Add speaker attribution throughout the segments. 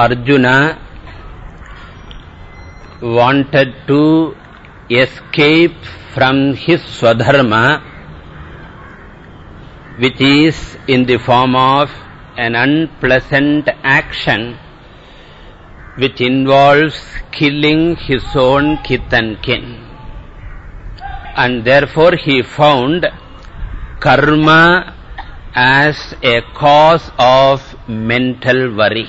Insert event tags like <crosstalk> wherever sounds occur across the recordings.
Speaker 1: Arjuna wanted to escape from his swadharma, which is in the form of an unpleasant action which involves killing his own kith and kin. And therefore he found karma as a cause of mental worry.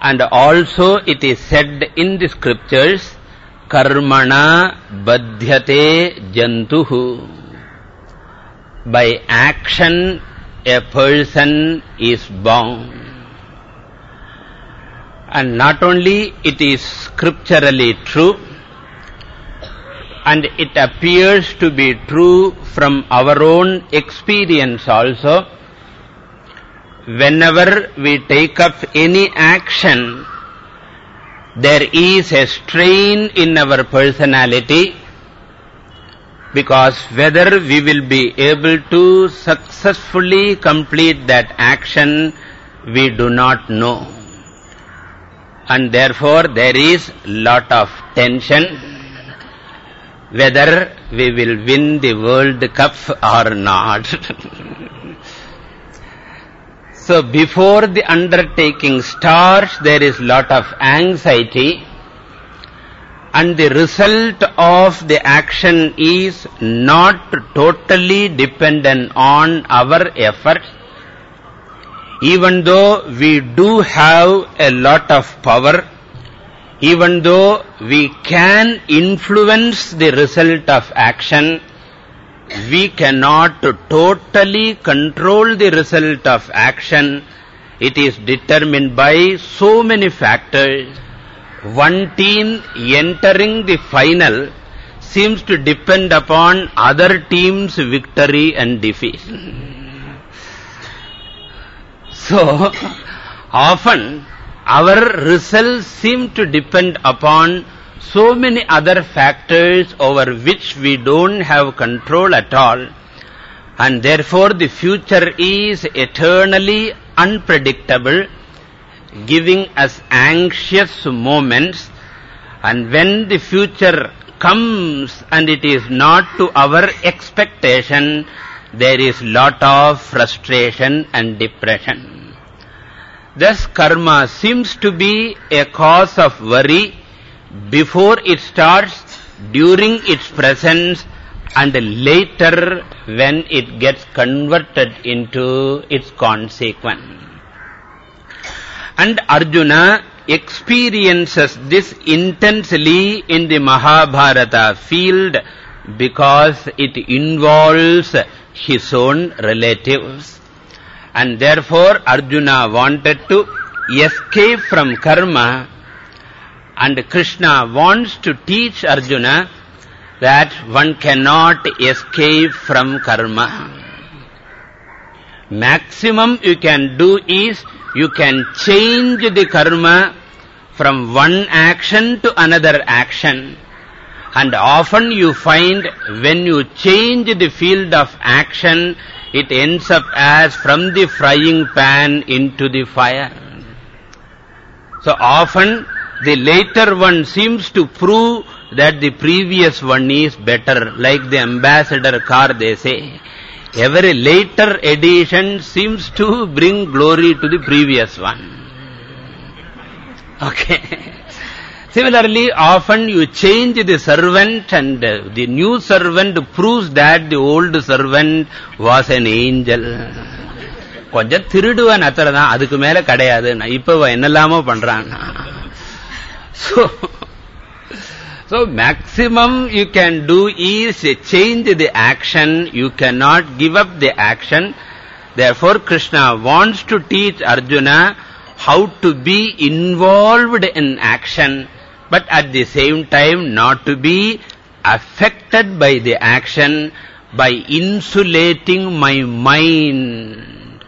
Speaker 1: And also it is said in the scriptures, karmana badhyate jantuhu. By action a person is bound. And not only it is scripturally true, and it appears to be true from our own experience also, whenever we take up any action, there is a strain in our personality because whether we will be able to successfully complete that action, we do not know. And therefore there is lot of tension whether we will win the World Cup or not. <laughs> so before the undertaking starts, there is lot of anxiety and the result of the action is not totally dependent on our efforts. Even though we do have a lot of power, even though we can influence the result of action, we cannot totally control the result of action. It is determined by so many factors. One team entering the final seems to depend upon other team's victory and defeat. So, <laughs> often our results seem to depend upon so many other factors over which we don't have control at all. And therefore the future is eternally unpredictable, giving us anxious moments. And when the future comes and it is not to our expectation, there is lot of frustration and depression. Thus karma seems to be a cause of worry before it starts, during its presence, and later when it gets converted into its consequence. And Arjuna experiences this intensely in the Mahabharata field because it involves his own relatives. And therefore Arjuna wanted to escape from karma and Krishna wants to teach Arjuna that one cannot escape from karma. Maximum you can do is you can change the karma from one action to another action. And often you find when you change the field of action, it ends up as from the frying pan into the fire. So often the later one seems to prove that the previous one is better, like the ambassador car they say. Every later edition seems to bring glory to the previous one. Okay. <laughs> Similarly, often you change the servant and the new servant proves that the old servant was an angel. <laughs> கொஞ்சம் திருடுவன் அத்தனை தான் அதுக்கு மேல கிடையாது இப்ப என்னெல்லாமோ பண்றான் so so maximum you can do is change the action you cannot give up the action therefore krishna wants to teach arjuna how to be involved in action but at the same time not to be affected by the action by insulating my mind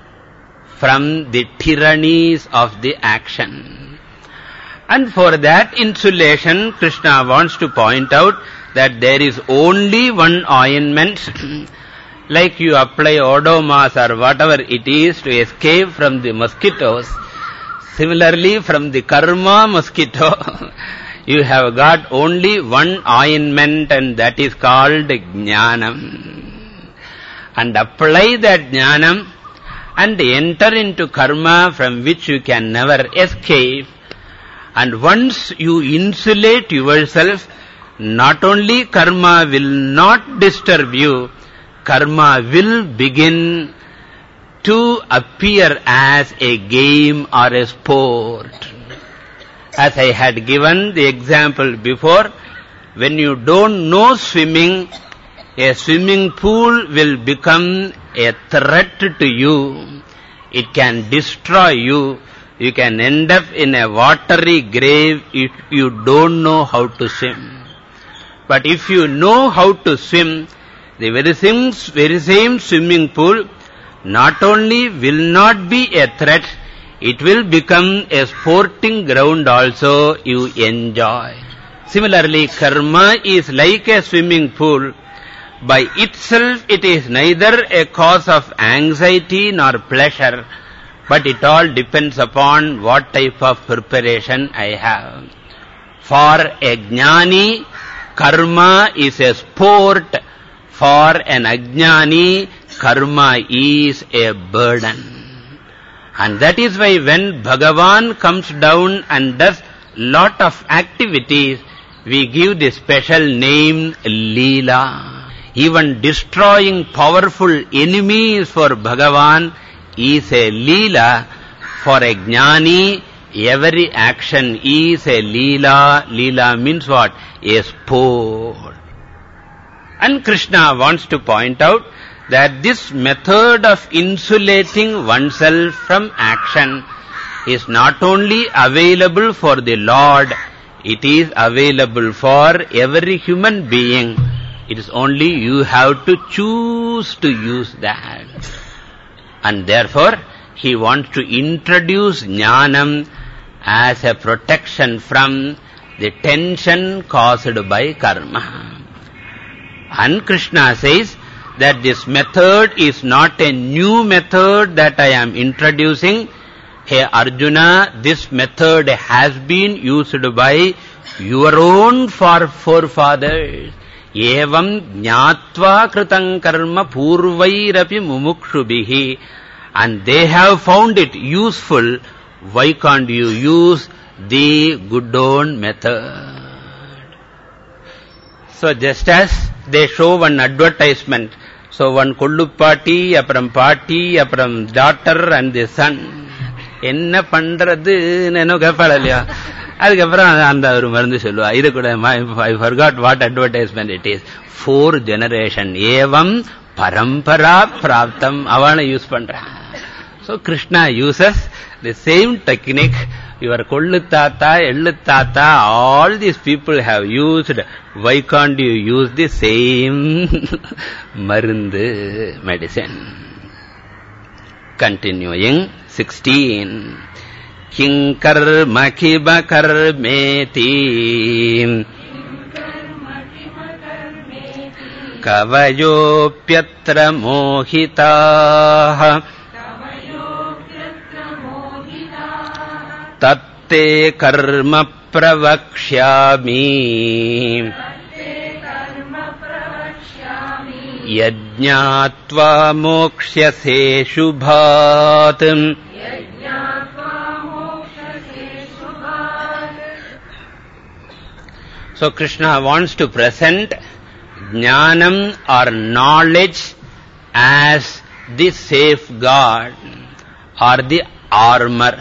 Speaker 1: from the tyrannies of the action. And for that insulation, Krishna wants to point out that there is only one ointment <clears throat> like you apply Odomos or whatever it is to escape from the mosquitoes, similarly from the karma mosquito, <laughs> you have got only one ointment and that is called jnanam. And apply that jnanam and enter into karma from which you can never escape. And once you insulate yourself, not only karma will not disturb you, karma will begin to appear as a game or a sport. As I had given the example before, when you don't know swimming, a swimming pool will become a threat to you. It can destroy you. You can end up in a watery grave if you don't know how to swim. But if you know how to swim, the very same, very same swimming pool not only will not be a threat, it will become a sporting ground also you enjoy. Similarly, karma is like a swimming pool. By itself, it is neither a cause of anxiety nor pleasure, but it all depends upon what type of preparation I have. For a jnani, karma is a sport. For an ajnani, karma is a burden. And that is why when Bhagavan comes down and does lot of activities, we give the special name Leela. Even destroying powerful enemies for Bhagavan is a Leela. For a Jnani, every action is a Leela. Leela means what? A sport. And Krishna wants to point out that this method of insulating oneself from action is not only available for the Lord, it is available for every human being. It is only you have to choose to use that. And therefore, he wants to introduce jnanam as a protection from the tension caused by karma. And Krishna says that this method is not a new method that I am introducing. Hey Arjuna, this method has been used by your own forefathers. Evam jnatva kritam karma purvairapi mumukshubhihi. And they have found it useful. Why can't you use the good own method? So just as they show one advertisement. So one கொள்ளுப்பாட்டி அப்புறம் பாட்டி அப்புறம் doctor and the Sun என்ன பண்றதுன்னு என்ன கேட்பாள் இல்லையா அதுக்கப்புறம் அந்த ஒரு மருந்து சொல்லுவா. இது கூட I forgot what advertisement it is for generation ஏவம் பரம்பரா பிராப்தம். அவனை யூஸ் பண்றான். So Krishna uses the same technique your கொள்ளு தாத்தா எள்ளு தாத்தா all these people have used why can't you use the same மருந்து medicine continuing sixteen 16. Kinkarma kiba karmeti कवयोऽप्यत्र मोहिताः तत्ते कर्म प्रवक्ष्यामि। यज्ञात्वा मोक्ष्यसे शुभात् So Krishna wants to present jnanam or knowledge as the safeguard or the armor.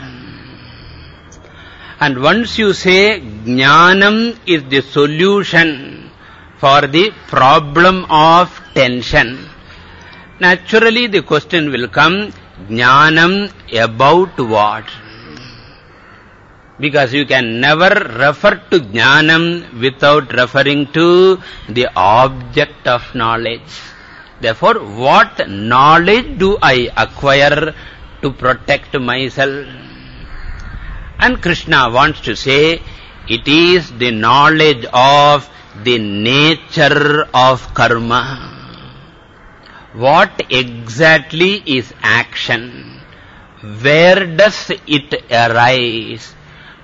Speaker 1: And once you say jnanam is the solution for the problem of tension, naturally the question will come, jnanam about what? Because you can never refer to jnanam without referring to the object of knowledge. Therefore, what knowledge do I acquire to protect myself? And Krishna wants to say, it is the knowledge of the nature of karma. what exactly is action? Where does it arise?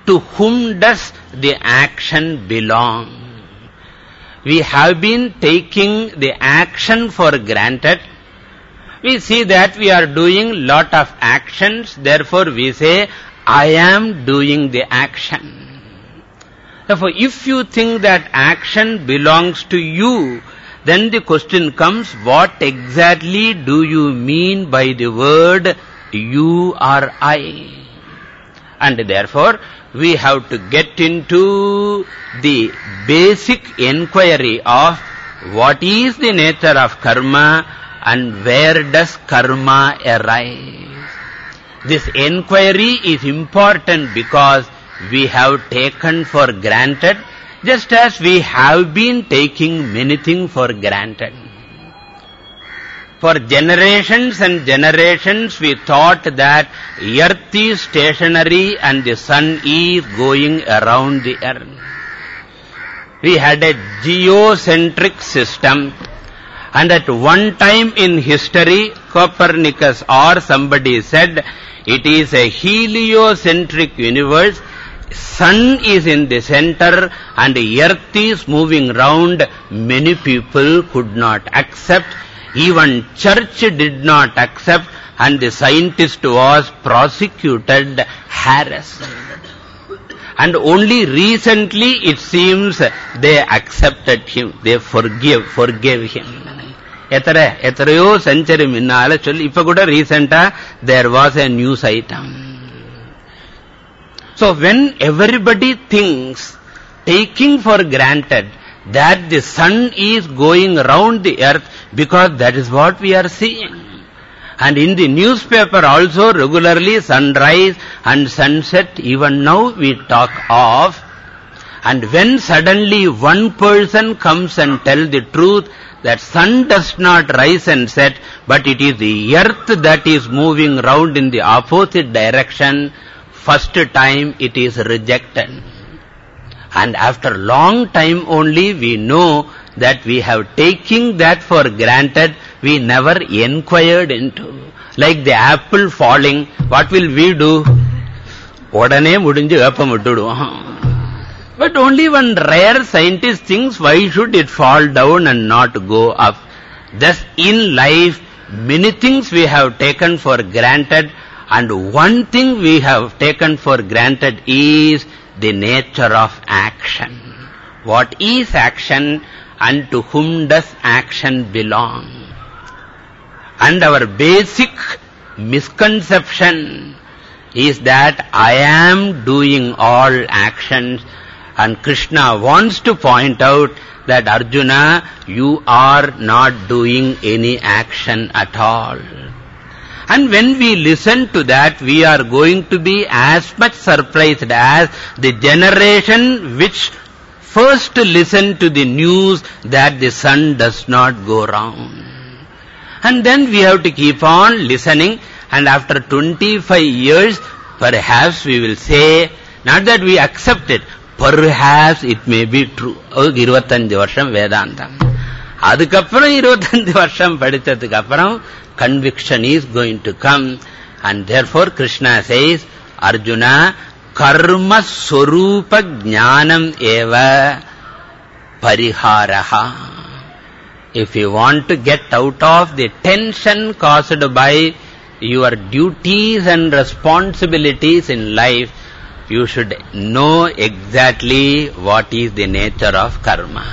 Speaker 1: To whom does the action belong? We have been taking the action for granted. We see that we are doing lot of actions, therefore we say, I am doing the action. Therefore, if you think that action belongs to you, then the question comes, what exactly do you mean by the word you or I? And therefore, we have to get into the basic inquiry of what is the nature of karma and where does karma arise. This inquiry is important because we have taken for granted just as we have been taking many things for granted. For generations and generations, we thought that earth is stationary and the sun is going around the earth. We had a geocentric system and at one time in history, Copernicus or somebody said, it is a heliocentric universe sun is in the center and earth is moving round, many people could not accept. Even church did not accept and the scientist was prosecuted, harassed. And only recently it seems they accepted him, they forgive, forgave him. எத்தனை எத்தனையோ century முன்னால சொல்லி இப்ப கூட ரீசெண்டா there was a news item so when everybody thinks, taking for granted that the sun is going round the earth because that is what we are seeing. And in the newspaper also regularly sunrise and sunset, even now we talk of. And when suddenly one person comes and tell the truth that sun does not rise and set, but it is the earth that is moving round in the opposite direction, first time it is rejected. And after long time only we know that we have taken that for granted, we never inquired into. Like the apple falling, what will we do? உடனே முடிஞ்சு வேப்பம் விட்டுடுவோம் But only one rare scientist thinks, why should it fall down and not go up? Thus, in life, many things we have taken for granted and one thing we have taken for granted is the nature of action. What is action and to whom does action belong? And our basic misconception is that I am doing all actions and Krishna wants to point out that Arjuna, you are not doing any action at all. And when we listen to that, we are going to be as much surprised as the generation which first listened to the news that the sun does not go round. And then we have to keep on listening and after 25 years, perhaps we will say, not that we accept it, perhaps it may be true. Oh, ವರ್ಷಂ ವೇದಾಂತ அதுக்கப்புறம் 25 வருஷம் படித்ததுக்கு அப்புறம் conviction is going to come. And therefore Krishna says, Arjuna, karma swarupa jnanam eva pariharaha. If you want to get out of the tension caused by your duties and responsibilities in life, you should know exactly what is the nature of karma.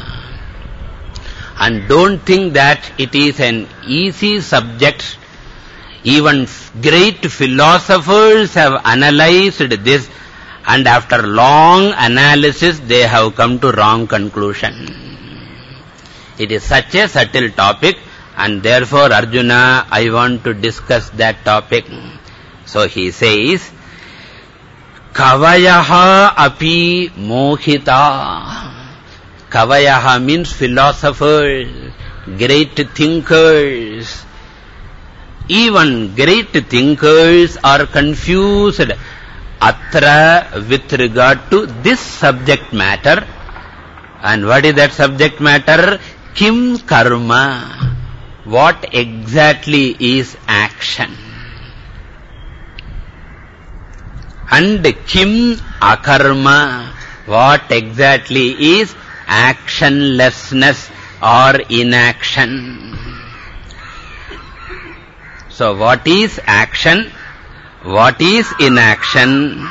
Speaker 1: And don't think that it is an easy subject. Even great philosophers have analyzed this and after long analysis they have come to wrong conclusion. It is such a subtle topic and therefore Arjuna, I want to discuss that topic. So he says, Kavayaha api mohita. Kavayaha means philosophers, great thinkers. Even great thinkers are confused atra with regard to this subject matter. And what is that subject matter? Kim karma. what exactly is action. And kim akarma, what exactly is actionlessness or inaction. So what is action? What is inaction?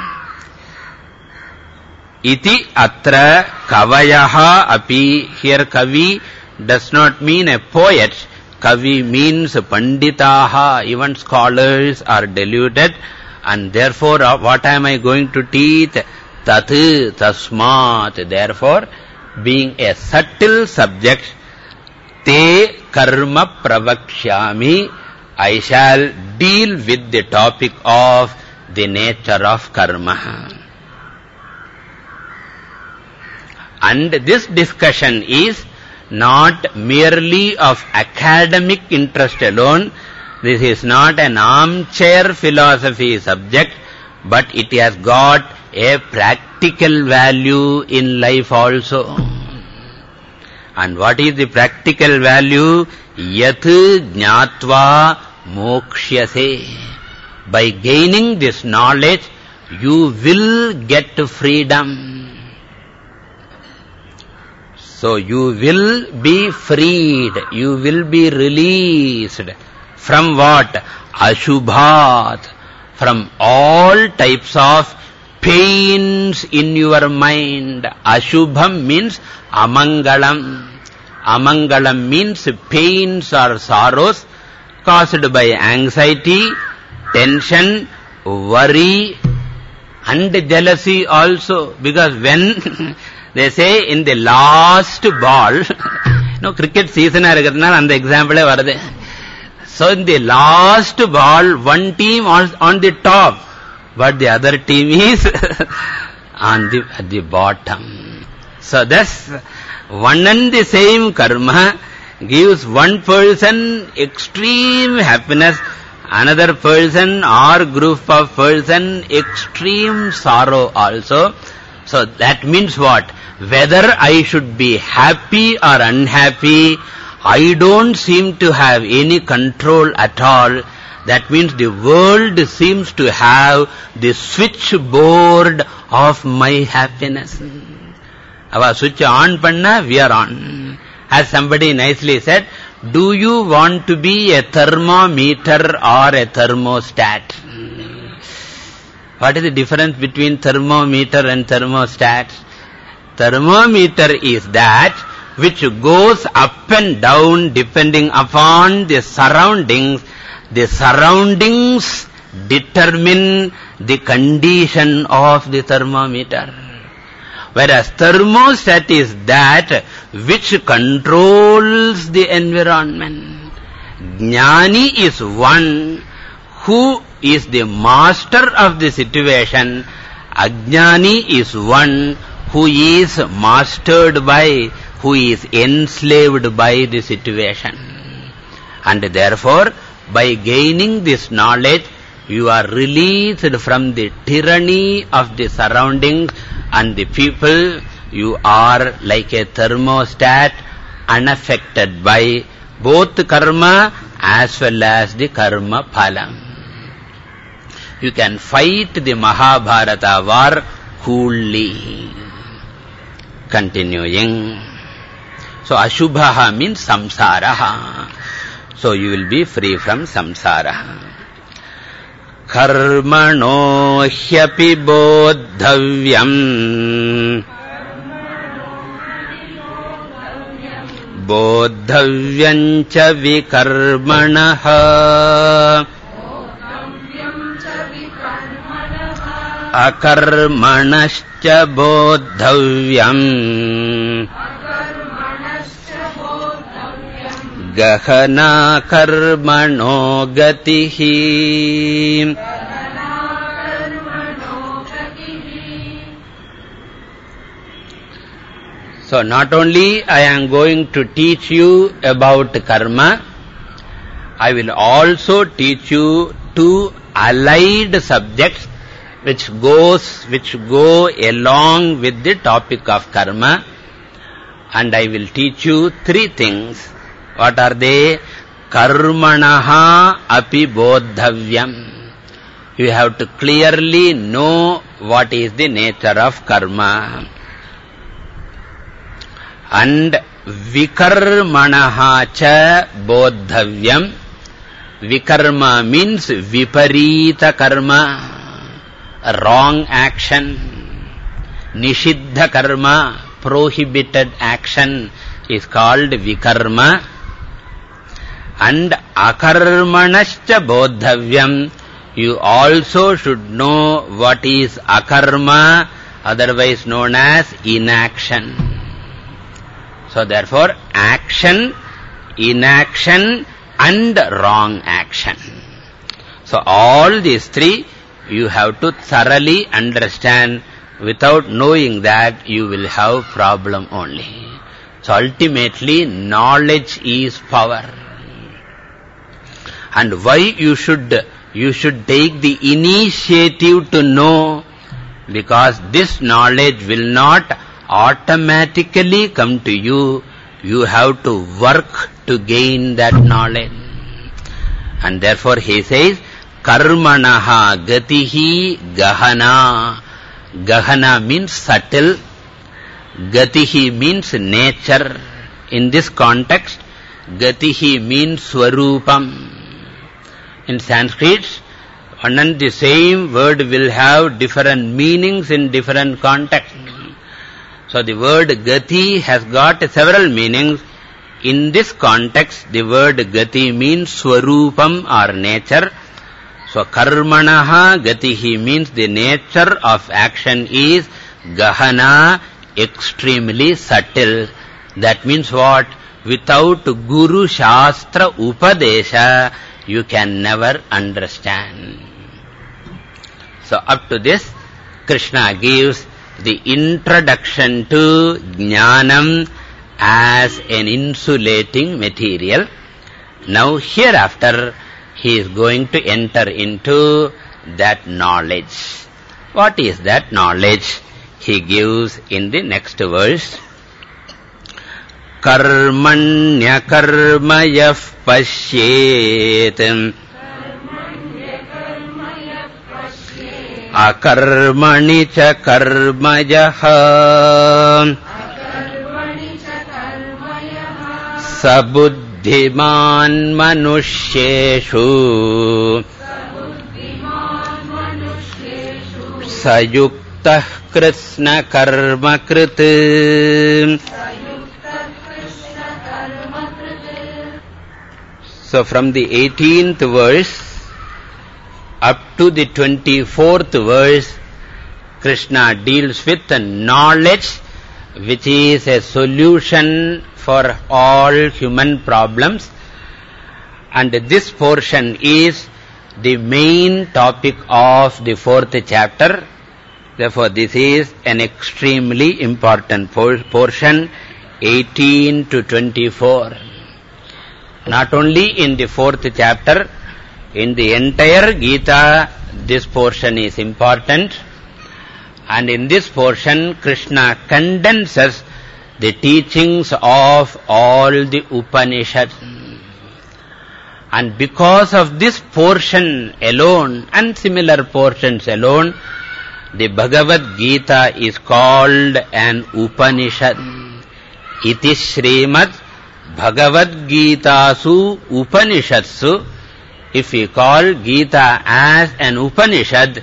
Speaker 1: Iti atra kavayaha api. Here kavi does not mean a poet. Kavi means panditaha. Even scholars are deluded. And therefore, uh, what am I going to teach? Tat tasmat. Therefore, being a subtle subject, te karma pravakshyami, I shall deal with the topic of the nature of karma. And this discussion is not merely of academic interest alone. This is not an armchair philosophy subject, but it has got a practical value in life also. And what is the practical value? Yat jnatva mokshyase. By gaining this knowledge, you will get freedom. So you will be freed, you will be released from what? Ashubhat, from all types of pains in your mind. Ashubham means amangalam. Amangalam means pains or sorrows caused by anxiety, tension, worry, and jealousy also. Because when <laughs> they say in the last ball, <laughs> know, cricket season and the example varade. So in the last ball, one team on, on the top, but the other team is <laughs> on the, at the bottom. So thus, one and the same karma gives one person extreme happiness, another person or group of person extreme sorrow also. So that means what? Whether I should be happy or unhappy, I don't seem to have any control at all. That means the world seems to have the switchboard of my happiness. Mm-hmm. Our switch on panna, we are on. Mm-hmm. As somebody nicely said, do you want to be a thermometer or a thermostat? Mm-hmm. What is the difference between thermometer and thermostat? Thermometer is that which goes up and down depending upon the surroundings. The surroundings determine the condition of the thermometer. Whereas thermostat is that which controls the environment. Jnani is one who is the master of the situation. Ajnani is one who is mastered by, who is enslaved by the situation. And therefore, by gaining this knowledge, you are released from the tyranny of the surroundings and the people. You are like a thermostat unaffected by both karma as well as the karma phalam. You can fight the Mahabharata war coolly continuing. So, Ashubhaha means samsaraha. So, you will be free from samsara. Karmano hyapi bodhavyam. बोद्धव्यम् च विकर्मणः अकर्मणश्च बोद्धव्यम् गहना कर्मणो गतिः So not only I am going to teach you about karma, I will also teach you two allied subjects which goes, which go along with the topic of karma. And I will teach you three things. What are they? karmanaha api bodhavyam. You have to clearly know what is the nature of karma. And vikarmanaha cha bodhavyam. Vikarma means viparita karma, wrong action. Nishiddha karma, prohibited action is called vikarma. And akarmanascha bodhavyam you also should know what is akarma, otherwise known as inaction. So therefore, action, inaction and wrong action. So all these three you have to thoroughly understand. Without knowing that, you will have problem only. So ultimately, knowledge is power. And why you should you should take the initiative to know because this knowledge will not automatically come to you. You have to work to gain that knowledge. And therefore he says, Karmanaha gatihi gahana. Gahana means subtle. Gatihi means nature. In this context, gatihi means swarupam. In Sanskrit, one and the same word will have different meanings in different contexts. So the word gati has got several meanings. In this context, the word gati means swarupam or nature. So karmanaha gatihi means the nature of action is gahana, extremely subtle. That means what? Without Guru Shastra Upadesha, you can never understand. So up to this, Krishna gives the introduction to Jnanam as an insulating material. Now hereafter, he is going to enter into that knowledge. What is that knowledge? He gives in the next verse. कर्मण्यकर्म यः पश्येत्। अकर्मणि च कर्मयः। स बुद्धिमान् मनुष्येषु। स युक्तः कृत्स्नकर्मकृत् So from the 18th verse up to the 24th verse, Krishna deals with knowledge which is a solution for all human problems. And this portion is the main topic of the fourth chapter. Therefore, this is an extremely important portion, 18 to 24. Not only in the fourth chapter, in the entire Gita, this portion is important. And in this portion, Krishna condenses the teachings of all the Upanishads. And because of this portion alone and similar portions alone, the Bhagavad Gita is called an Upanishad. Iti Srimad Bhagavad Gita Su Upanishatsu, if we call Gita as an Upanishad,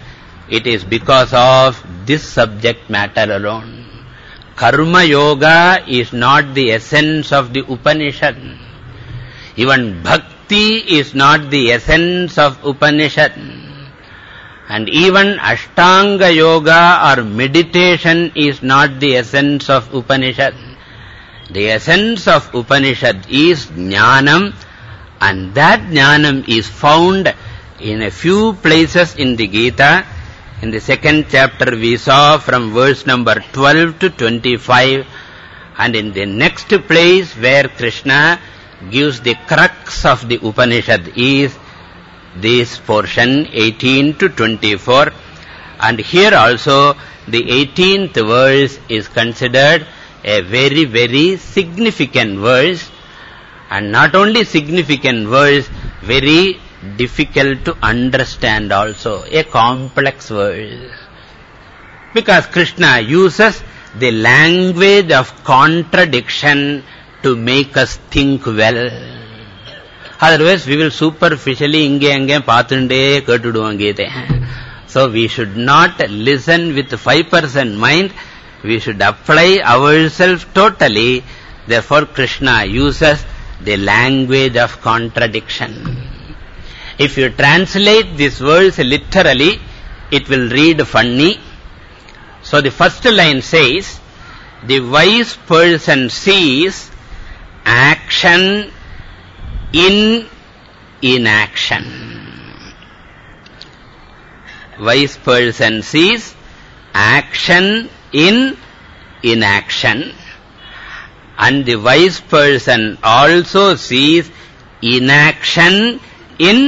Speaker 1: it is because of this subject matter alone. Karma Yoga is not the essence of the Upanishad. Even Bhakti is not the essence of Upanishad. And even Ashtanga Yoga or meditation is not the essence of Upanishad. The essence of Upanishad is Jnanam and that Jnanam is found in a few places in the Gita. In the second chapter we saw from verse number 12 to 25 and in the next place where Krishna gives the crux of the Upanishad is this portion 18 to 24 and here also the 18th verse is considered a very, very significant verse. And not only significant words, very difficult to understand also, a complex word. Because Krishna uses the language of contradiction to make us think well. Otherwise, we will superficially inge ange paathunde kettuduvom Gita. So, we should not listen with 5% mind. We should apply ourselves totally. Therefore, Krishna uses the language of contradiction. If you translate these words literally, it will read funny. So, the first line says, the wise person sees action in inaction. Wise person sees action in inaction. And the wise person also sees inaction in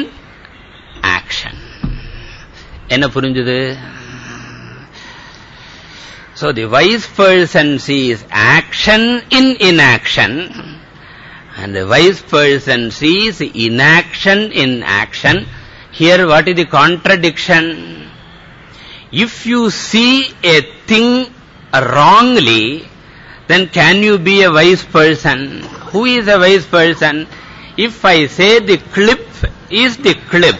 Speaker 1: action. என்ன புரிஞ்சுது So the wise person sees action in inaction and the wise person sees inaction in action. Here what is the contradiction? If you see a thing wrongly, then can you be a wise person? Who is a wise person? If I say the clip is the clip,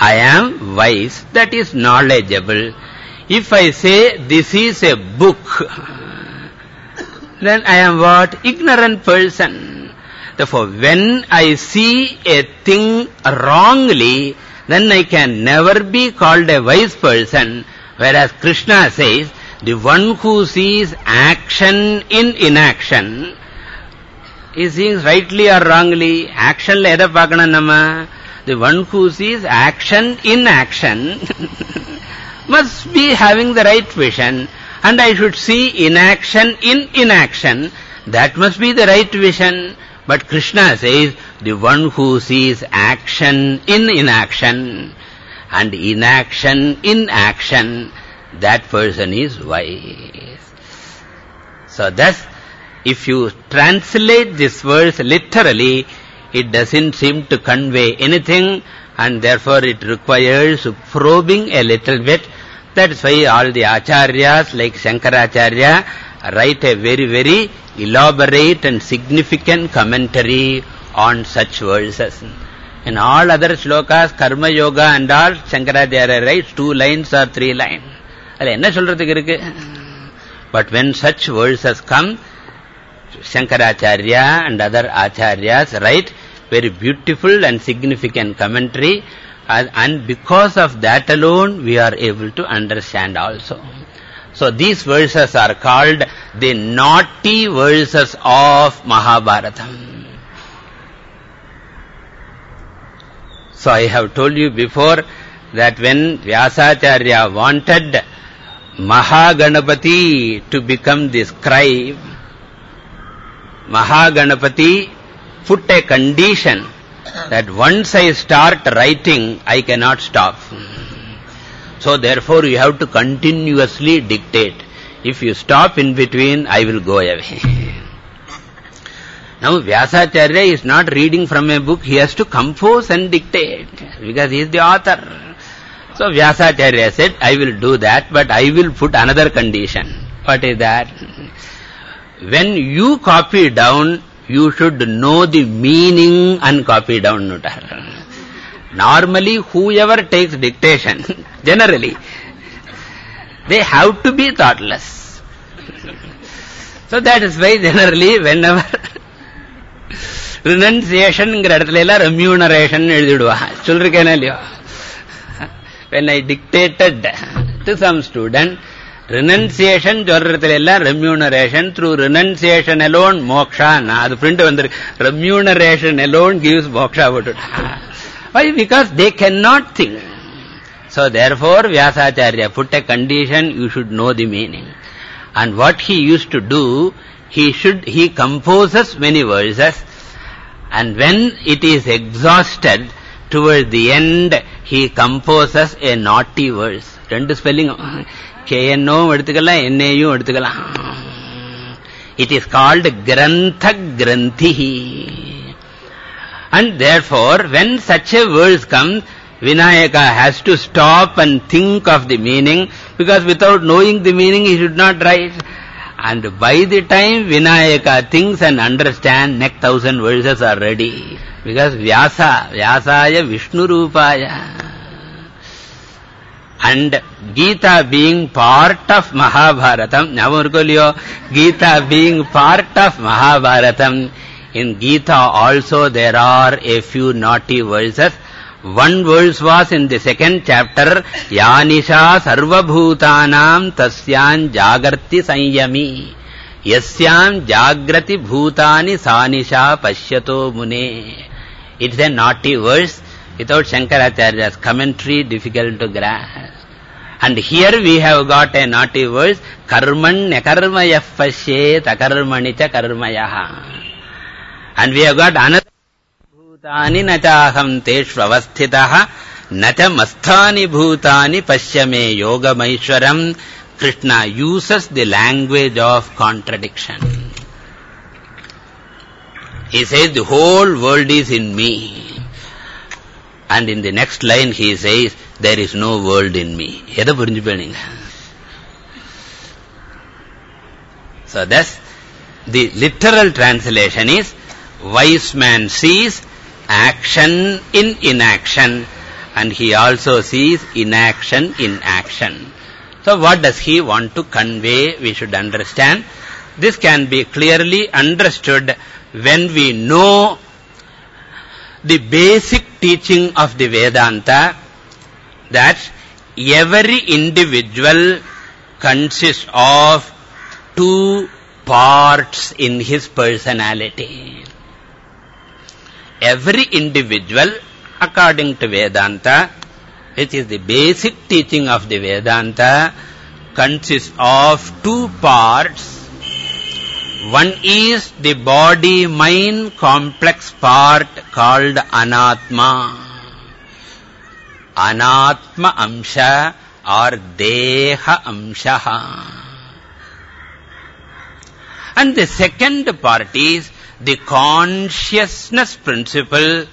Speaker 1: I am wise, that is knowledgeable. If I say this is a book, then I am what? Ignorant person. Therefore, when I see a thing wrongly, then I can never be called a wise person. Whereas Krishna says, the one who sees action in inaction, is seeing rightly or wrongly. Action la edha nama? The one who sees action in action <laughs> must be having the right vision. And I should see inaction in inaction. That must be the right vision. But Krishna says, the one who sees action in inaction and inaction in action, that person is wise. So thus, if you translate this verse literally, it doesn't seem to convey anything and therefore it requires probing a little bit. That's why all the acharyas like Shankaracharya write a very, very elaborate and significant commentary on such verses. In all other shlokas, Karma Yoga and all, Shankaracharya writes two lines or three lines. But when such verses come, Shankaracharya and other acharyas write very beautiful and significant commentary and because of that alone we are able to understand also. So these verses are called the naughty verses of Mahabharata. So I have told you before that when Vyasacharya wanted Mahaganapati to become the scribe, Mahaganapati put a condition that once I start writing, I cannot stop. So therefore you have to continuously dictate. If you stop in between, I will go away. now Vyasacharya is not reading from a book, he has to compose and dictate because he is the author. So Vyasacharya said, I will do that, but I will put another condition. What is that? When you copy down, you should know the meaning and copy down. Normally, whoever takes dictation, <laughs> generally, they have to be thoughtless. so that is why generally whenever <laughs> renunciation இடத்துல எல்லாம் remuneration எழுதிடுவா சொல்லிருக்கேனா இல்லையோ when I dictated to some student renunciation சொல்றதுல எல்லாம் remuneration through renunciation alone moksha அது print வந்திருக்கு remuneration alone gives moksha why? Because they cannot think. So therefore Vyasacharya put a condition, you should know the meaning. And what he used to do, he should, he composes many verses, and when it is exhausted, towards the end, he composes a naughty verse. ரெண்டு spelling கேஎன்ஓவும் எடுத்துக்கலாம் என்ஏயும் எடுத்துக்கலாம் It is called Grantha Granthi. And therefore, when such a verse comes, Vinayaka has to stop and think of the meaning, because without knowing the meaning, he should not write. And by the time Vinayaka thinks and understands, next thousand verses are ready. Because Vyasa, Vyasaya Vishnu Rupaya. And Gita being part of Mahabharatam, Nyamurkulyo, Gita being part of Mahabharatam, in Gita also there are a few naughty verses. One verse was in the second chapter, Yanisha sarvabhutanam tasyan jagarti sanyami. Yasyam jagrati bhutani sanisha pashyato mune. It's a naughty verse. Without Shankaracharya's commentary, difficult to grasp. And here we have got a naughty verse, Karman nakarmayah pashyet akarmanicha karmayaha. And we have got another bhutani nachaham teshvavasthitaha nacha masthani bhutani pashyame yogamaishwaram. Krishna uses the language of contradiction. He says, the whole world is in me. And in the next line he says, there is no world in me. எதை புரிஞ்சுப்பேன் So thus, the literal translation is, wise man sees action in inaction and he also sees inaction in action. So what does he want to convey? We should understand. This can be clearly understood when we know the basic teaching of the Vedanta that every individual consists of two parts in his personality. Every individual, according to Vedanta, which is the basic teaching of the Vedanta, consists of two parts one is the body-mind complex part called anatma. Anatma amsha or deha amsha. And the second part is the consciousness principle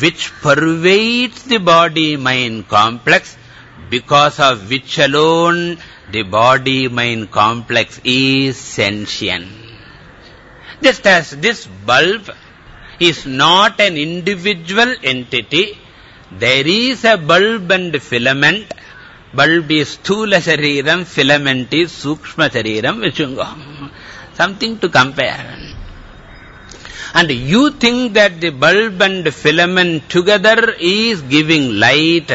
Speaker 1: which pervades the body-mind complex because of which alone the body-mind complex is sentient. Just as this bulb is not an individual entity, there is a bulb and filament. Bulb is sthula shariram, filament is sukshma shariram, vichungam. Something to compare. And you think that the bulb and filament together is giving light,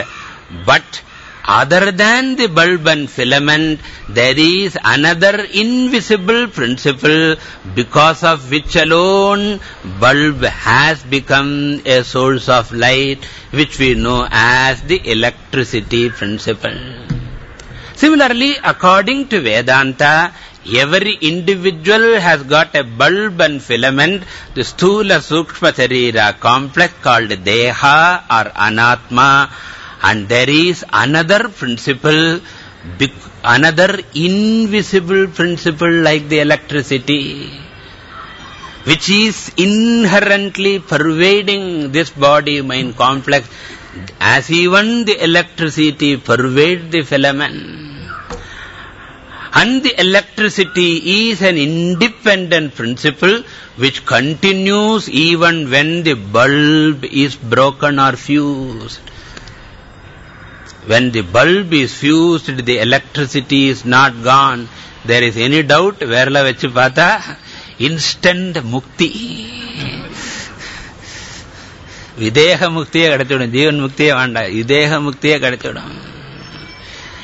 Speaker 1: but other than the bulb and filament, there is another invisible principle because of which alone bulb has become a source of light, which we know as the electricity principle. Similarly, according to Vedanta, every individual has got a bulb and filament, the Sthula Sukshma Sharira complex called Deha or Anatma, and there is another principle, another invisible principle like the electricity, which is inherently pervading this body-mind complex, as even the electricity pervades the filament. And the electricity is an independent principle which continues even when the bulb is broken or fused. When the bulb is fused, the electricity is not gone. There is any doubt? Verla vechu? Instant mukti. Videha muktiye kadachudam. Jivan muktiye vanda. Videha muktiye kadachudam.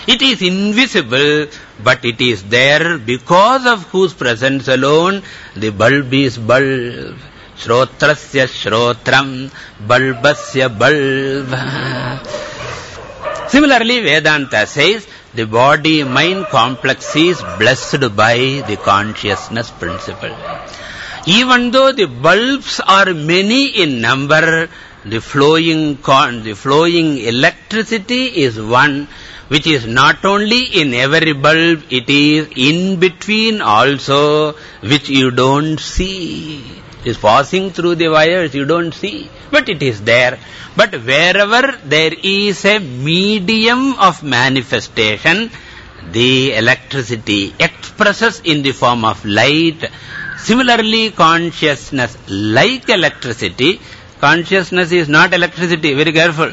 Speaker 1: It is invisible, but it is there because of whose presence alone the bulb is bulb. Shrotrasya shrotram, bulbasya bulb. Similarly, Vedanta says the body-mind complex is blessed by the consciousness principle. Even though the bulbs are many in number, the flowing, the flowing electricity is one, which is not only in every bulb, it is in between also, which you don't see. It is passing through the wires, you don't see. But it is there. But wherever there is a medium of manifestation, the electricity expresses in the form of light. Similarly, consciousness, like electricity, consciousness is not electricity, very careful.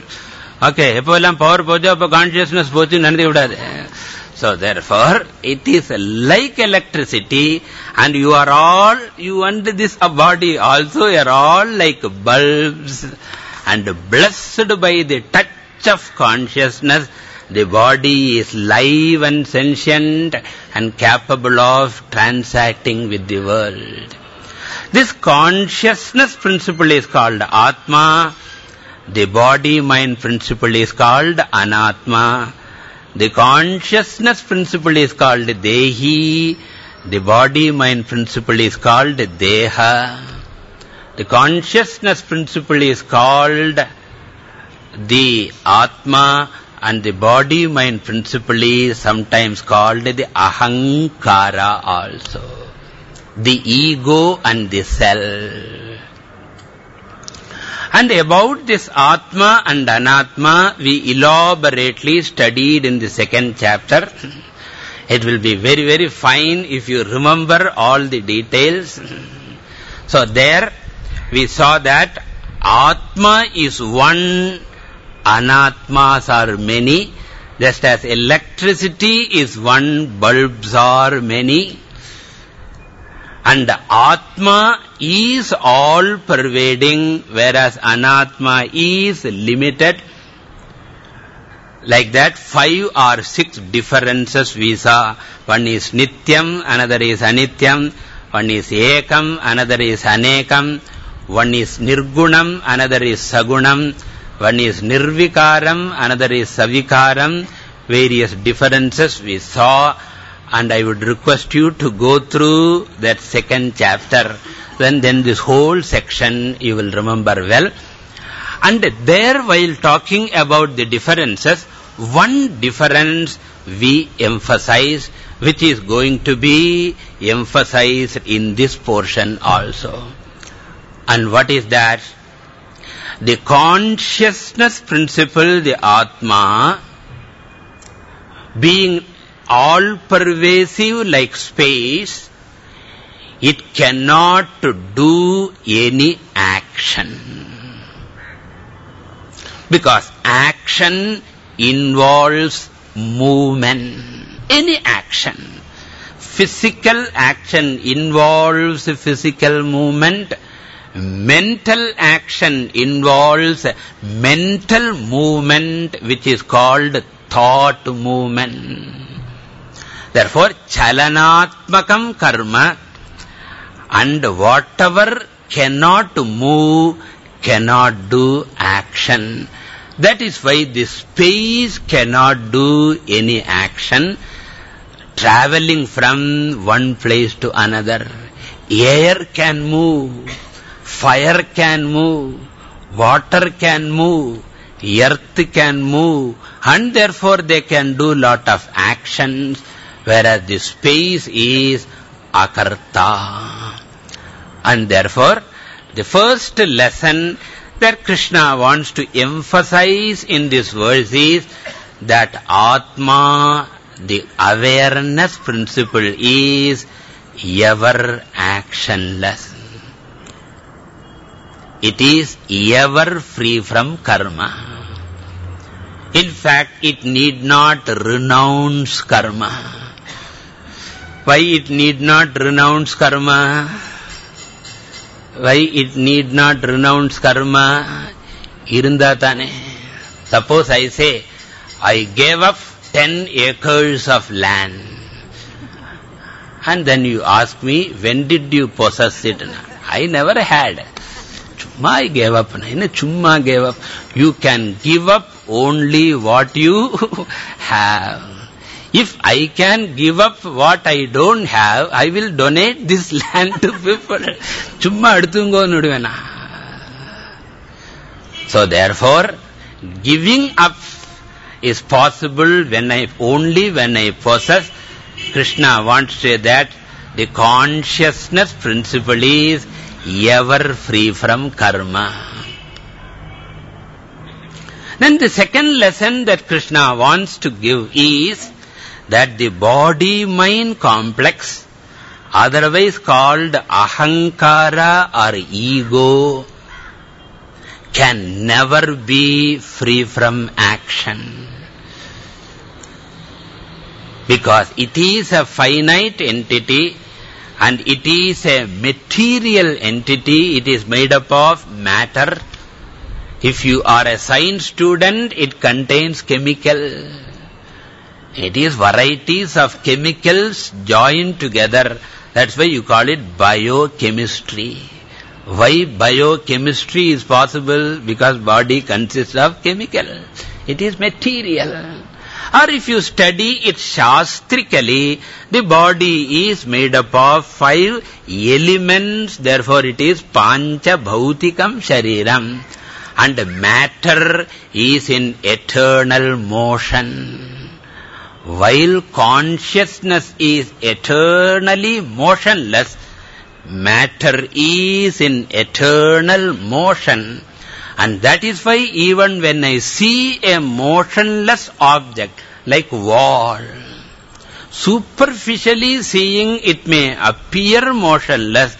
Speaker 1: Okay, எப்போல்லாம் power போச்சோ அப்போ consciousness போச்சு நினைத்து விடாது so therefore it is like electricity and you are all you and this body also are all like bulbs and blessed by the touch of consciousness the body is live and sentient and capable of transacting with the world this consciousness principle is called Atma the body-mind principle is called anatma. The consciousness principle is called dehi. The body-mind principle is called deha. The consciousness principle is called the atma and the body-mind principle is sometimes called the ahankara also. The ego and the self. And about this Atma and Anatma, we elaborately studied in the second chapter. It will be very, very fine if you remember all the details. So there we saw that Atma is one, Anatmas are many. Just as electricity is one, bulbs are many. And Atma is all-pervading, whereas Anatma is limited. Like that, five or six differences we saw. One is Nityam, another is Anityam, one is Ekam, another is Anekam, one is Nirgunam, another is Sagunam, one is Nirvikaram, another is Savikaram. Various differences we saw and I would request you to go through that second chapter. Then, then this whole section you will remember well. And there while talking about the differences, one difference we emphasize, which is going to be emphasized in this portion also. And what is that? The consciousness principle, the Atma, being all-pervasive like space, it cannot do any action. Because action involves movement. Any action. Physical action involves physical movement. Mental action involves mental movement which is called thought movement. Therefore, chalanatmakam karma and whatever cannot move cannot do action. That is why the space cannot do any action. Traveling from one place to another. Air can move. Fire can move. Water can move. Earth can move. And therefore they can do lot of actions whereas the space is akarta. And therefore, the first lesson that Krishna wants to emphasize in this verse is that Atma, the awareness principle is ever actionless. It is ever free from karma. In fact, it need not renounce karma. Why it need not renounce karma? Why it need not renounce karma? Irunda Suppose I say, I gave up 10 acres of land. And then you ask me, when did you possess it? I never had. Chumma I gave up. Chumma gave up. You can give up only what you <laughs> have. If I can give up what I don't have, I will donate this <laughs> land to people. Chumma adthungo nuduvena. So therefore, giving up is possible when I only when I possess. Krishna wants to say that the consciousness principle is ever free from karma. Then the second lesson that Krishna wants to give is that the body-mind complex, otherwise called ahankara or ego, can never be free from action. Because it is a finite entity and it is a material entity, it is made up of matter. If you are a science student, it contains chemical. It is varieties of chemicals joined together. That's why you call it biochemistry. Why biochemistry is possible? Because body consists of chemical. It is material. Or if you study it shastrically, the body is made up of five elements, therefore it is pancha bhautikam shariram. And matter is in eternal motion. While consciousness is eternally motionless, matter is in eternal motion. And that is why even when I see a motionless object like wall, superficially seeing it may appear motionless,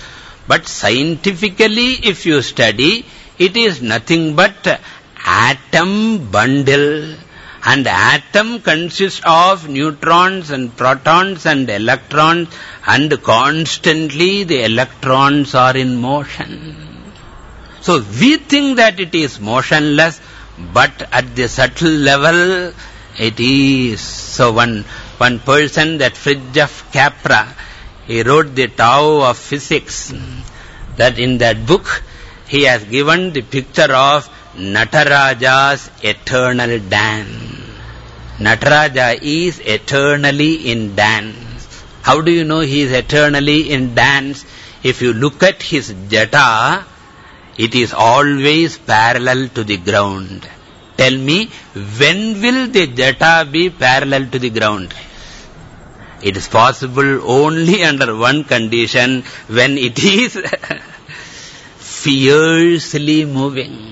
Speaker 1: but scientifically if you study, it is nothing but atom bundle. And atom consists of neutrons and protons and electrons and constantly the electrons are in motion. So we think that it is motionless, but at the subtle level, it is. So one, one person, that Fritjof Capra, he wrote the Tao of Physics. That in that book, he has given the picture of Nataraja's eternal dance. Nataraja is eternally in dance. How do you know he is eternally in dance? If you look at his jata, it is always parallel to the ground. Tell me, when will the jata be parallel to the ground? It is possible only <laughs> under one condition, when it is <laughs> fiercely moving.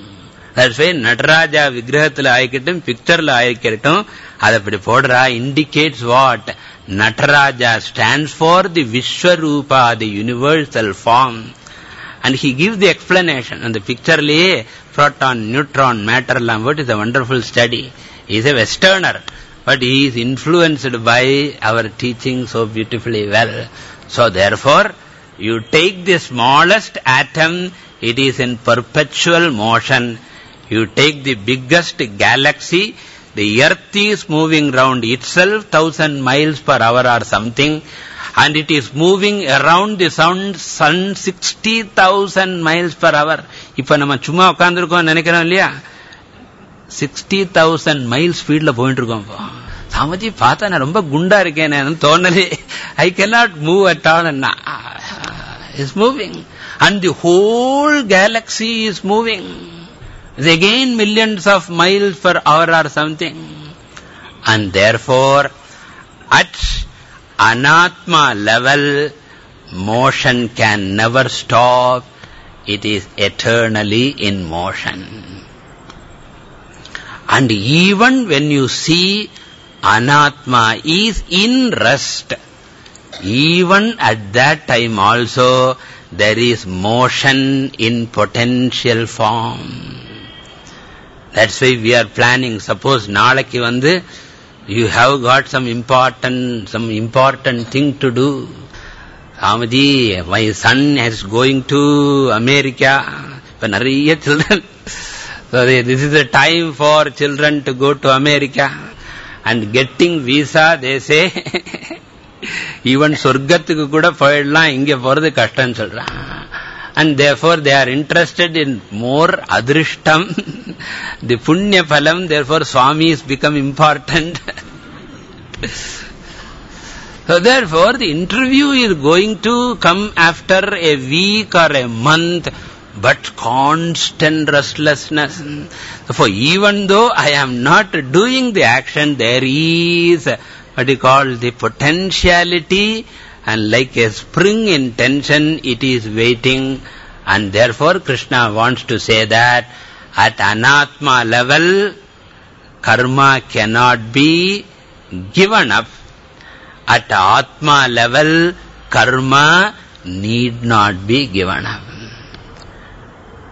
Speaker 1: That's why Nataraja vigrahathila ayikittum, picture la ayikittum, adapadi podra indicates what? Nataraja stands for the Vishwarupa, the universal form. And he gives the explanation. And the picture lay proton, neutron, matter, lam. what is a wonderful study. He is a westerner. But he is influenced by our teaching so beautifully well. So therefore, you take the smallest atom, it is in perpetual motion. You take the biggest galaxy, the earth is moving round itself, thousand miles per hour or something and it is moving around the sun, sun 60,000 miles per hour. இப்ப நம்ம சும்மா உட்கார்ந்துருக்கோம் நினைக்கிறோம் இல்லையா 60,000 mile ஸ்பீட்ல போயிட்டு இருக்கோம் சாமஜி பார்த்தா நான் ரொம்ப குண்டா இருக்கேன் தோணலே ஐ cannot move at all is moving and the whole galaxy is moving it's again millions of miles per hour or something and therefore at anatma level, motion can never stop. It is eternally in motion. And even when you see anatma is in rest, even at that time also there is motion in potential form. That's why we are planning. Suppose நாளைக்கு வந்து you have got some important, some important thing to do. Amaji, my son is going to America. Nariya children. <laughs> So this is the time for children to go to America. And getting visa, they say, <laughs> even சொர்க்கத்துக்கு கூட போயிடலாம் இங்க போறது கஷ்டம் சொல்றான் and therefore they are interested in more adrishtam. <laughs> the punya phalam, therefore Swamis become important. <laughs> so therefore the interview is going to come after a week or a month, but constant restlessness. So even though I am not doing the action, there is what you call the potentiality and like a spring in tension, it is waiting And therefore Krishna wants to say that at anatma level, karma cannot be given up. At atma level, karma need not be given up.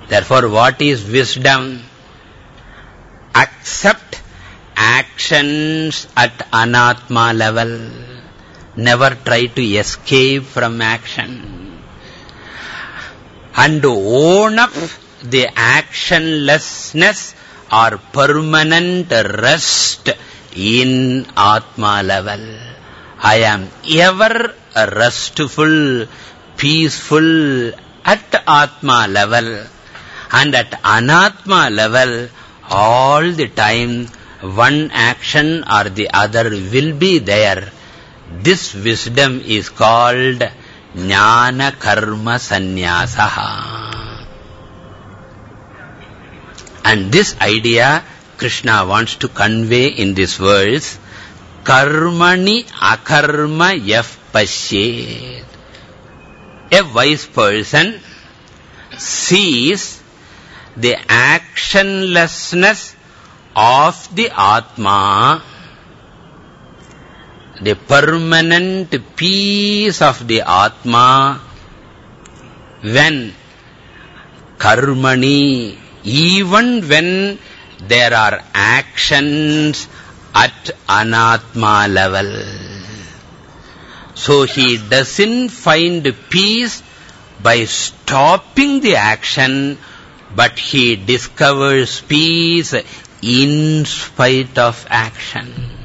Speaker 1: Therefore, what is wisdom? Accept actions at anatma level. Never try to escape from action. And own up the actionlessness or permanent rest in Atma level. I am ever restful, peaceful at Atma level. And at Anatma level, all the time, one action or the other will be there. This wisdom is called Jnana Karma Sannyasaha. And this idea Krishna wants to convey in this verse, Karmani Akarma Yaf Pashyet. A wise person sees the actionlessness of the Atma, the permanent peace of the Atma, when karmani, even when there are actions at anatma level. So he doesn't find peace by stopping the action, but he discovers peace in spite of action.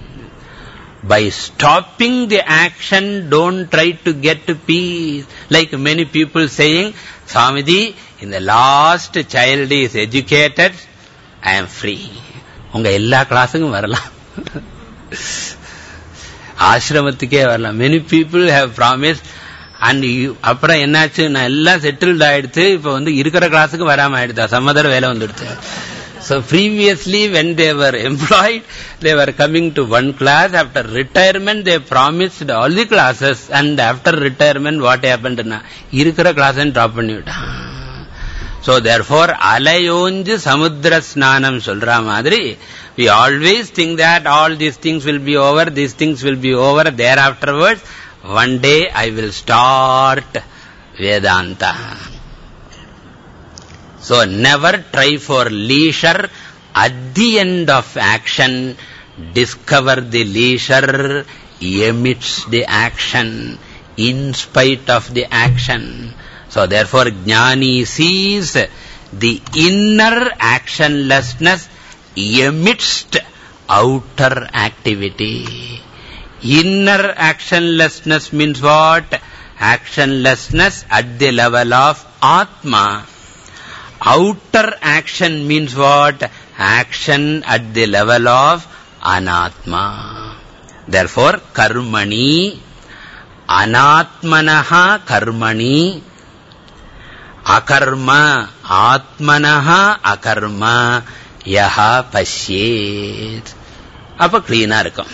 Speaker 1: By stopping the action, don't try to get peace. Like many people saying, Swamiji, in the last child is educated, I am free. உங்க எல்லா கிளாஸுக்கும் வரலாம். ஆசிரமத்துக்கே வரலாம். Many people have promise and அப்புறம் என்னாச்சு? நான் எல்லாம் settled ஆயிடுச்சு இப்ப வந்து இருக்கிற கிளாஸுக்கு வராம ஆயிடுதா சம்மதர வேலை வந்துடுச்சு So previously when they were employed, <laughs> they were coming to one class. After retirement, they promised all the classes. And after retirement, what happened? Na, irukara class and drop பண்ணிவிட்டான் So therefore, alayonju samudra snanam சொல்ற மாதிரி, we always think that all these things will be over, these things will be over, thereafterwards, one day I will start Vedanta. So never try for leisure. At the end of action, discover the leisure amidst the action, in spite of the action. So therefore, Jnani sees the inner actionlessness amidst outer activity. Inner actionlessness means what? Actionlessness at the level of Atma outer action means what? Action at the level of anatma. Therefore, karmani, anatmanaha karmani, akarma, atmanaha akarma, yaha pasyet. Appa cleaner come.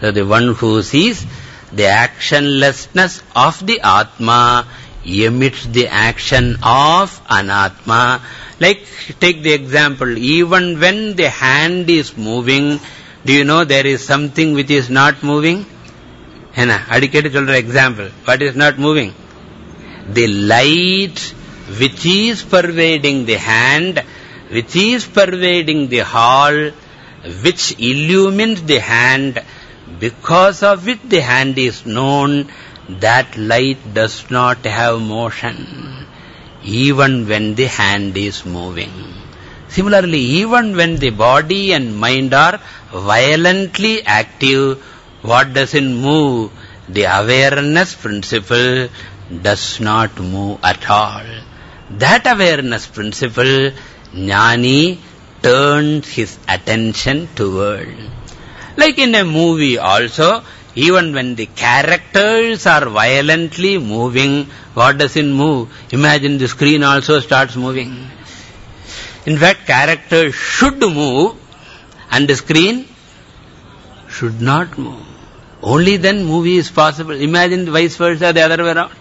Speaker 1: So the one who sees the actionlessness of the atma emits the action of anatma. Like, take the example, even when the hand is moving, do you know there is something which is not moving? என்ன அடிக்கடி சொல்ற example. What is not moving? The light which is pervading the hand, which is pervading the hall, which illumines the hand, because of which the hand is known, that light does not have motion, even when the hand is moving. Similarly, even when the body and mind are violently active, what doesn't move? The awareness principle does not move at all. That awareness principle, Jnani turns his attention toward. Like in a movie also, even when the characters are violently moving, what doesn't move? Imagine the screen also starts moving. In fact, characters should move and the screen should not move. Only then movie is possible. Imagine vice versa, the other way around.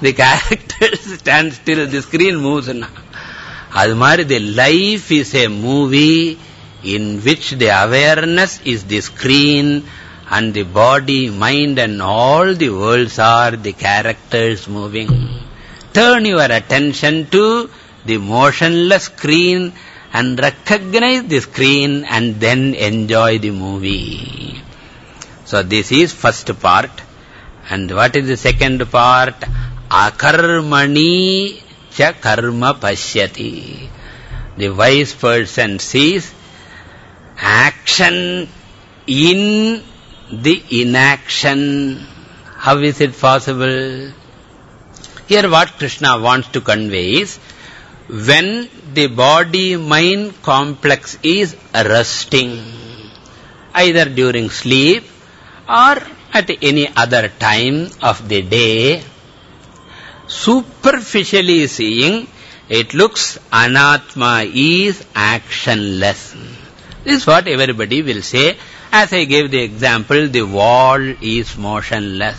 Speaker 1: the characters <laughs> stand still, the screen moves. Adu mari, the life is a movie in which the awareness is the screen and the body, mind and all the worlds are the characters moving. Turn your attention to the motionless screen and recognize the screen and then enjoy the movie. So this is first part. And what is the second part? Akarmani cha karma pashyati. The wise person sees action in the inaction. How is it possible? Here what Krishna wants to convey is, when the body-mind complex is resting, either during sleep or at any other time of the day, superficially seeing, it looks anatma is actionless. This is what everybody will say. As I gave the example, the wall is motionless.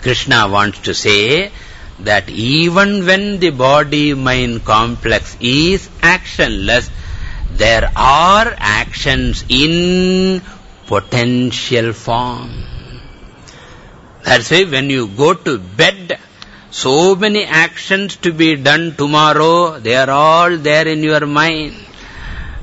Speaker 1: Krishna wants to say that even when the body-mind complex is actionless, there are actions in potential form. That's why when you go to bed, so many actions to be done tomorrow, they are all there in your mind.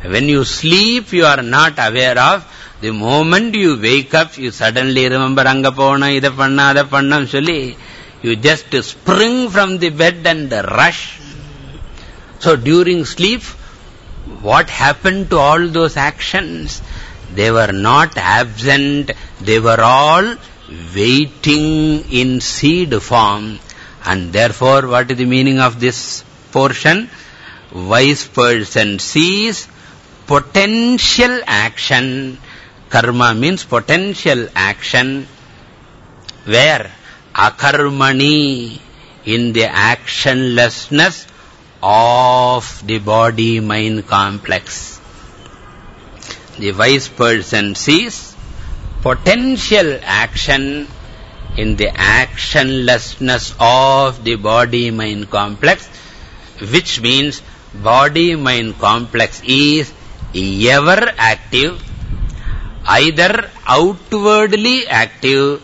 Speaker 1: When you sleep, you are not aware of. The moment you wake up, you suddenly remember Angapona, Ida Panna, Ada Panna, Shuli. You just spring from the bed and rush. So during sleep, what happened to all those actions? They were not absent. They were all waiting in seed form. And therefore, what is the meaning of this portion? Wise person sees potential action. Karma means potential action. Where? Akarmani. In the actionlessness of the body-mind complex. The wise person sees potential action in the actionlessness of the body-mind complex, which means body-mind complex is ever active, either outwardly active,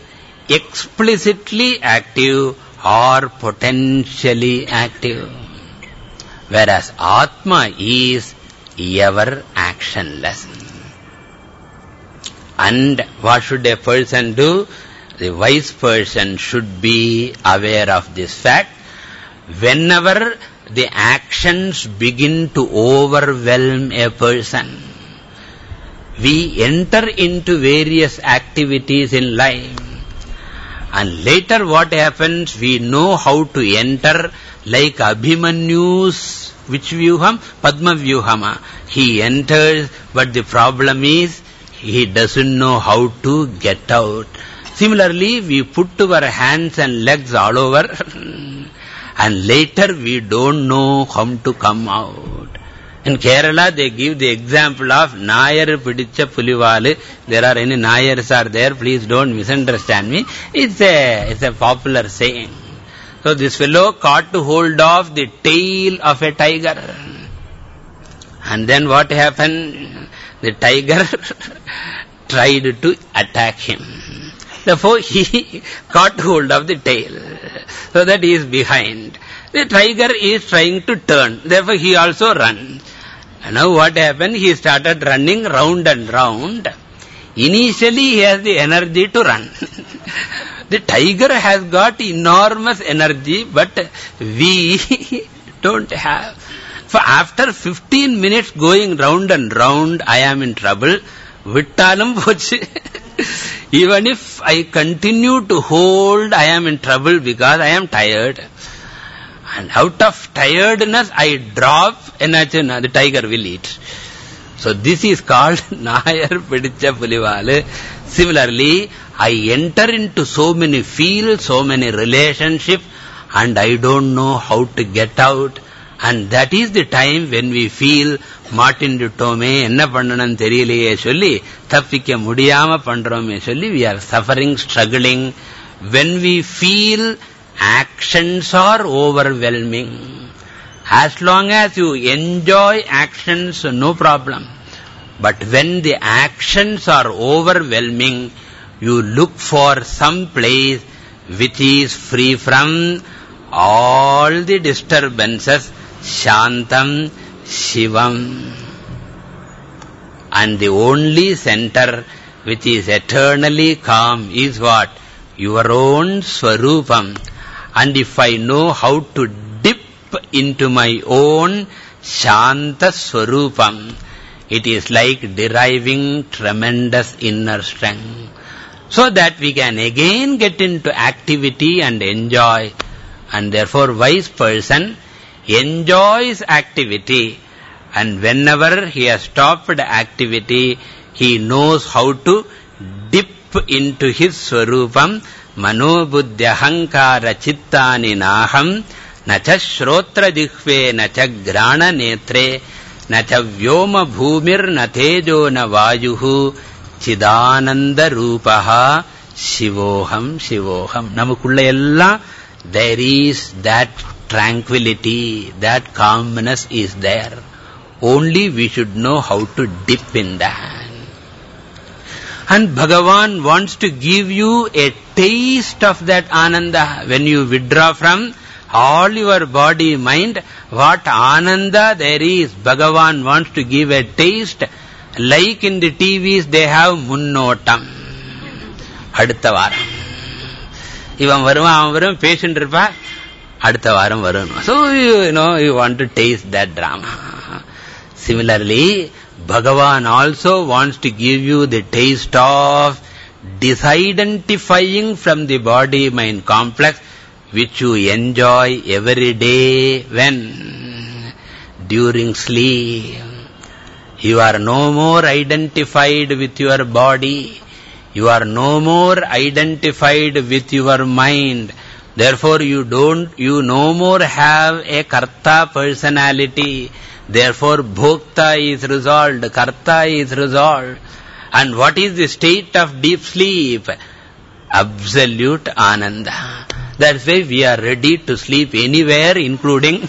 Speaker 1: explicitly active, or potentially active. Whereas Atma is ever actionless. And what should a person do? The wise person should be aware of this fact. Whenever the actions begin to overwhelm a person, we enter into various activities in life. And later what happens, we know how to enter like Abhimanyu's, which Vyuham? Padma Vyuhama. He enters, but the problem is, he doesn't know how to get out. Similarly, we put our hands and legs all over, <laughs> and later we don't know how to come out. In Kerala, they give the example of Nayar Pidicha Pulivalu. There are any Nayars are there, please don't misunderstand me. It's a, it's a popular saying. So this fellow caught hold of the tail of a tiger. And then what happened? The tiger <laughs> tried to attack him. Therefore, he <laughs> caught hold of the tail, so that he is behind. The tiger is trying to turn, therefore he also. And now what happened? He started running round and round. Initially, he has the energy to run. <laughs> the tiger has got enormous energy, but we <laughs> don't have. For after 15 minutes going round and round, I am in trouble. Vittalum <laughs> pochu. Even if I continue to hold, I am in trouble because I am tired. And out of tiredness, I drop enachu, the tiger will eat. So this is called <laughs> Nayar Pidicha pulivale. Similarly, I enter into so many fields, so many relationships, and I don't know how to get out. And that is the time when we feel Martin Dutome, enna pannanan theriyaliye solli, tappikka mudiyama pandrome solli, we are suffering, struggling. When we feel actions are overwhelming. As long as you enjoy actions, no problem. But when the actions are overwhelming, you look for some place which is free from all the disturbances, Shantam, Shivam. And the only center which is eternally calm is what? Your own Swarupam. And if I know how to dip into my own Shanta Swarupam, it is like deriving tremendous inner strength. So that we can again get into activity and enjoy. And therefore, wise person enjoys activity. And whenever he has stopped activity, he knows how to into his swarupam, manobuddhyahankara chittani naham, nacha shrotra dihve, nacha grana netre, nacha vyoma bhumir natejo na vayuhu, chidananda rupaha, shivoham, shivoham. Namukulla ella, there is that tranquility, that calmness is there. Only we should know how to dip in that. And Bhagavan wants to give you a taste of that ananda. When you withdraw from all your body, mind, what ananda there is, Bhagavan wants to give a taste. Like in the TVs, they have munnotam. அடுத்த வாரம் இவன் வருவான் அவன் வரும் பேசிட்டு இருப்பா அடுத்த வாரம் வரும் so you know you want to taste that drama similarly Bhagavan also wants to give you the taste of disidentifying from the body-mind complex which you enjoy every day when? During sleep. You are no more identified with your body. You are no more identified with your mind. Therefore, you don't, you no more have a karta personality. Therefore, bhokta is resolved, karta is resolved. And what is the state of deep sleep? Absolute ananda. That's why we are ready to sleep anywhere, including <laughs>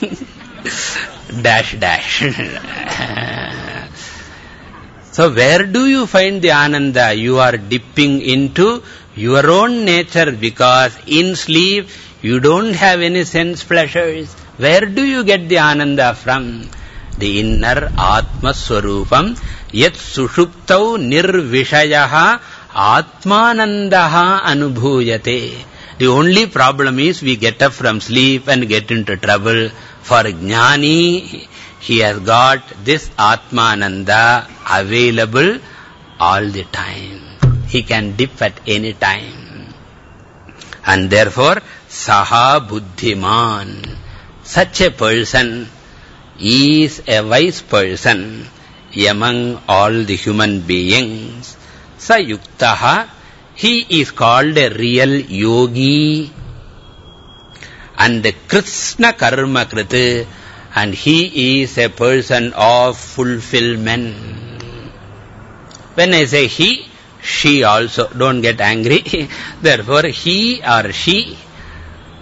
Speaker 1: dash dash. <laughs> so where do you find the ananda? You are dipping into your own nature because in sleep you don't have any sense pleasures. Where do you get the ananda from? The inner Atma Swarupam, yet Sushuptau Nirvishayaha Atmanandaha Anubhuyate. The only problem is we get up from sleep and get into trouble. For Jnani, he has got this Atmananda available all the time. He can dip at any time. And therefore, Saha Buddhiman. Such a person is a wise person among all the human beings. Sayuktaha, he is called a real yogi. And Kritsna Karma Kriti, and he is a person of fulfillment. When I say he, she also, don't get angry. <laughs> Therefore, he or she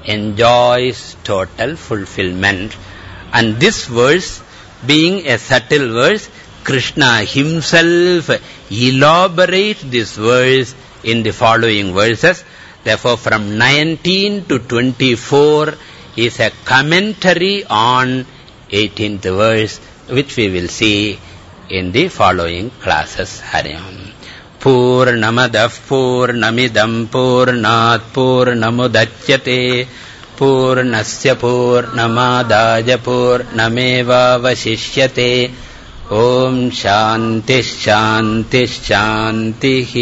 Speaker 1: enjoys total fulfillment. And this verse, being a subtle verse, Krishna himself elaborates this verse in the following verses. Therefore, from 19 to 24 is a commentary on 18th verse, which we will see in the following classes. Hariam. Purnamadah Purnamidam Purnat Purnamudachyate पूर्णस्य पूर्णमादाय पूर्णमेवावशिष्यते ॐ शान्तिः शान्तिः शान्तिः